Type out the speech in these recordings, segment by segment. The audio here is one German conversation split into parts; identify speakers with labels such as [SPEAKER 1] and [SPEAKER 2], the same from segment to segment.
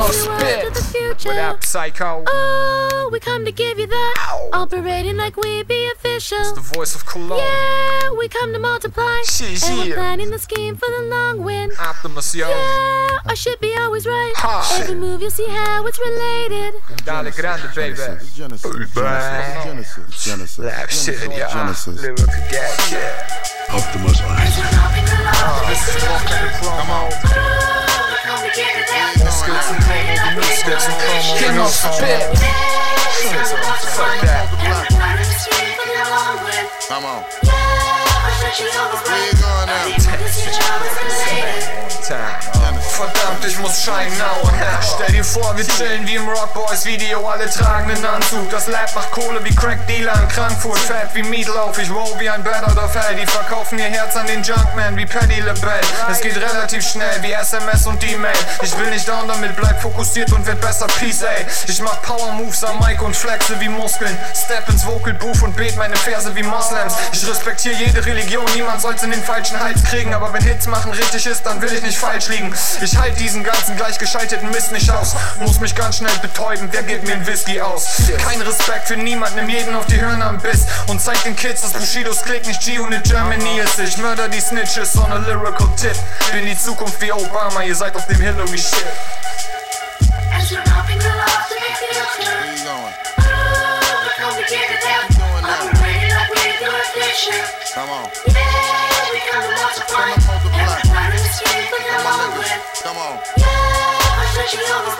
[SPEAKER 1] of spit.
[SPEAKER 2] What up, psycho?
[SPEAKER 3] Oh, we come to give you that. Operating like we be official.
[SPEAKER 2] It's the voice of Cologne.
[SPEAKER 3] Yeah, we come to multiply.
[SPEAKER 2] Shit,
[SPEAKER 3] And we're planning the scheme for the long win.
[SPEAKER 2] Optimus, yo.
[SPEAKER 3] Yeah, I should be always right.
[SPEAKER 2] Ha.
[SPEAKER 3] Every move you'll see how it's related.
[SPEAKER 2] Dale grande, baby.
[SPEAKER 4] Genesis.
[SPEAKER 2] Bang.
[SPEAKER 4] Genesis. Genesis.
[SPEAKER 2] Rap shit, yeah.
[SPEAKER 4] Genesis.
[SPEAKER 2] Lyrical gadget.
[SPEAKER 5] Optimus Eyes.
[SPEAKER 2] Oh, this is walking the promo. Skills and promo.
[SPEAKER 1] King of spit.
[SPEAKER 2] Fuck that.
[SPEAKER 4] Come on.
[SPEAKER 2] Verdammt, ich muss scheinen, now Stell dir vor, wir chillen wie im Rock Boys Video, alle tragen einen Anzug. Das Lab macht Kohle wie Crack Dealer in Frankfurt, fett wie Meatloaf. Ich roll wie ein Bad oder Fell. Die verkaufen ihr Herz an den Junkman wie Paddy LaBelle. Es geht relativ schnell wie SMS und E-Mail. Ich will nicht down damit, bleib fokussiert und werd besser, peace, ey. Ich mach Power Moves am Mic und flexe wie Muskeln. Step ins Vocal Booth und bet meine Verse wie Moslems. Ich respektiere jede Religion, niemand soll's in den falschen Hals kriegen. Aber wenn Hits machen richtig ist, dann will ich nicht falsch liegen. Ich halt diesen ganzen gleichgeschalteten Mist nicht aus. Muss mich ganz schnell betäuben, wer gibt mir einen Whisky aus? Kein Respekt für niemanden, nimm jeden auf die Hörner am Biss. Und zeig den Kids, dass Bushidos Klick nicht G-Unit Germany ist. Ich mörder die Snitches on a lyrical tip. Bin die Zukunft wie Obama, ihr seid auf dem Hillary Shit.
[SPEAKER 4] Come on. Yeah, we got lots of fun. Everybody in the street, we got with. Come on. Yeah, I said
[SPEAKER 1] you know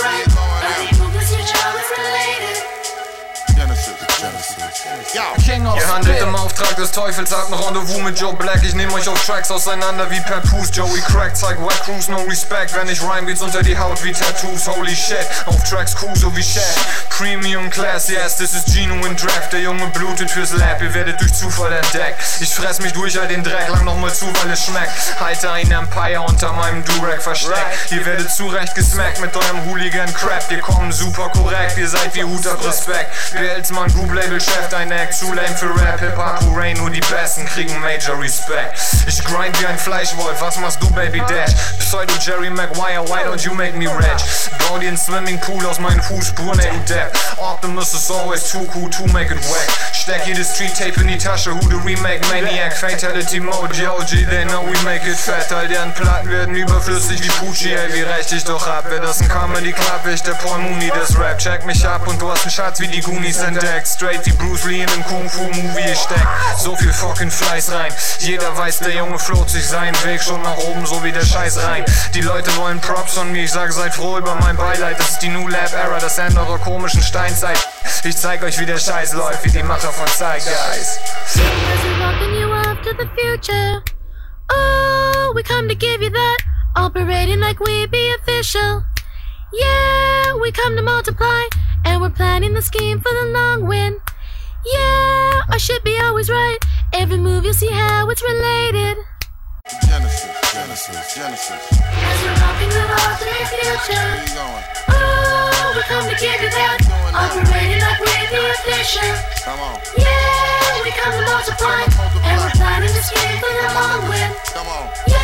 [SPEAKER 2] Ihr handelt im Auftrag des Teufels, habt ein Rendezvous mit Joe Black. Ich nehme euch auf Tracks auseinander wie Papoose. Joey Crack zeigt White Crews, no respect. Wenn ich rhyme, geht's unter die Haut wie Tattoos. Holy shit, auf Tracks cool, so wie Shaq. Premium Class, yes, this is genuine Draft. Der Junge blutet fürs Lab, ihr werdet durch Zufall entdeckt. Ich fress mich durch all den Dreck, lang nochmal zu, weil es schmeckt. Halte ein Empire unter meinem Durag versteckt. Ihr werdet zurecht gesmackt mit eurem Hooligan-Crap. Wir kommen super korrekt, ihr seid wie Hut ab Respekt. Bertelsmann, Group Label Chef, dein Act, zu lame für Rap, Hip-Hop, Hooray, nur die Besten kriegen Major Respect. Ich grind wie ein Fleischwolf, was machst du, Baby Dash? Pseudo Jerry Maguire, why don't you make me rich? Bau dir einen Swimmingpool aus meinen Fußspuren, ey du Depp. Optimus is always too cool to make it whack. Steck jedes Street Tape in die Tasche, who the remake Maniac, Fatality Mode, OG, they know we make it fat. All deren Platten werden überflüssig wie Pucci, ey, wie recht ich doch ab. Wer das ein Comedy Club, ich der Paul Mooney des Rap. Check mich ab und du hast einen Schatz wie die Goonies entdeckt. Straight wie Bruce Lee in einem Kung-Fu-Movie, ich steck so viel fucking Fleiß rein. Jeder weiß, der Junge float sich seinen Weg schon nach oben, so wie der Scheiß rein. Die Leute wollen Props von mir, ich sag, seid froh über mein Beileid. Das ist die New Lab Era, das Ende eurer komischen Steinzeit. Ich zeig euch, wie der Scheiß läuft, wie die Macher von Zeitgeist.
[SPEAKER 3] Oh, we come to give you that. Operating like we be official. Yeah, we come to multiply. And we're planning the scheme for the long win. Yeah, I should be always right. Every move you'll see how it's related.
[SPEAKER 4] Genesis. Genesis. Genesis. Where you going?
[SPEAKER 3] Oh, we come to give you that. Operating like we be official.
[SPEAKER 4] Come on.
[SPEAKER 3] Yeah, we come to multiply. And we're planning the scheme for the long win.
[SPEAKER 4] Come on.
[SPEAKER 3] Yeah,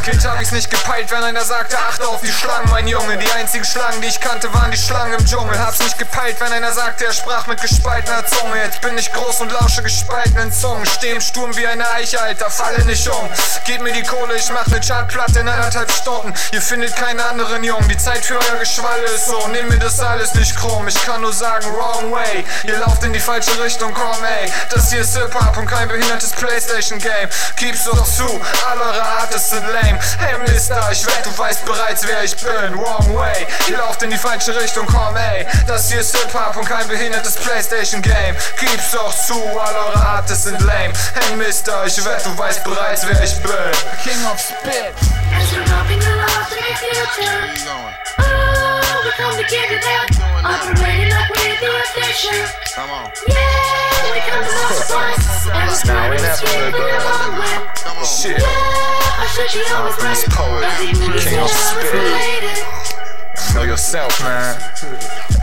[SPEAKER 2] Als Kind hab ich's nicht gepeilt, wenn einer sagte, achte auf die Schlangen, mein Junge. Die einzigen Schlangen, die ich kannte, waren die Schlangen im Dschungel. Hab's nicht gepeilt, wenn einer sagte, er sprach mit gespaltener Zunge. Jetzt bin ich groß und lausche gespaltenen Zungen. Steh im Sturm wie eine Eiche, Alter, falle nicht um. Gebt mir die Kohle, ich mach ne Chartplatte in anderthalb Stunden. Ihr findet keine anderen Jungen, die Zeit für euer Geschwalle ist so. Nimm mir das alles nicht krumm, ich kann nur sagen, wrong way. Ihr lauft in die falsche Richtung, komm ey. Das hier ist Hip-Hop und kein behindertes Playstation-Game. Gib's doch zu, alle eure Artists sind lame. Hey Mister, ich wett, du weißt bereits, wer ich bin. Wrong way, ihr lauft in die falsche Richtung, komm ey. Das hier ist Hip-Hop und kein behindertes Playstation-Game. Gib's doch zu, alle eure Artists sind lame. Hey Mister, ich wett, du weißt bereits, wer ich bin.
[SPEAKER 1] King of spit.
[SPEAKER 3] As we're the future. Oh, we come to give you that. Operating like we be official.
[SPEAKER 4] Come on.
[SPEAKER 3] Yeah, we come to multiply. And we're
[SPEAKER 2] now
[SPEAKER 3] planning the Conference
[SPEAKER 2] poet, king of
[SPEAKER 3] spirit.
[SPEAKER 2] Know yourself, man.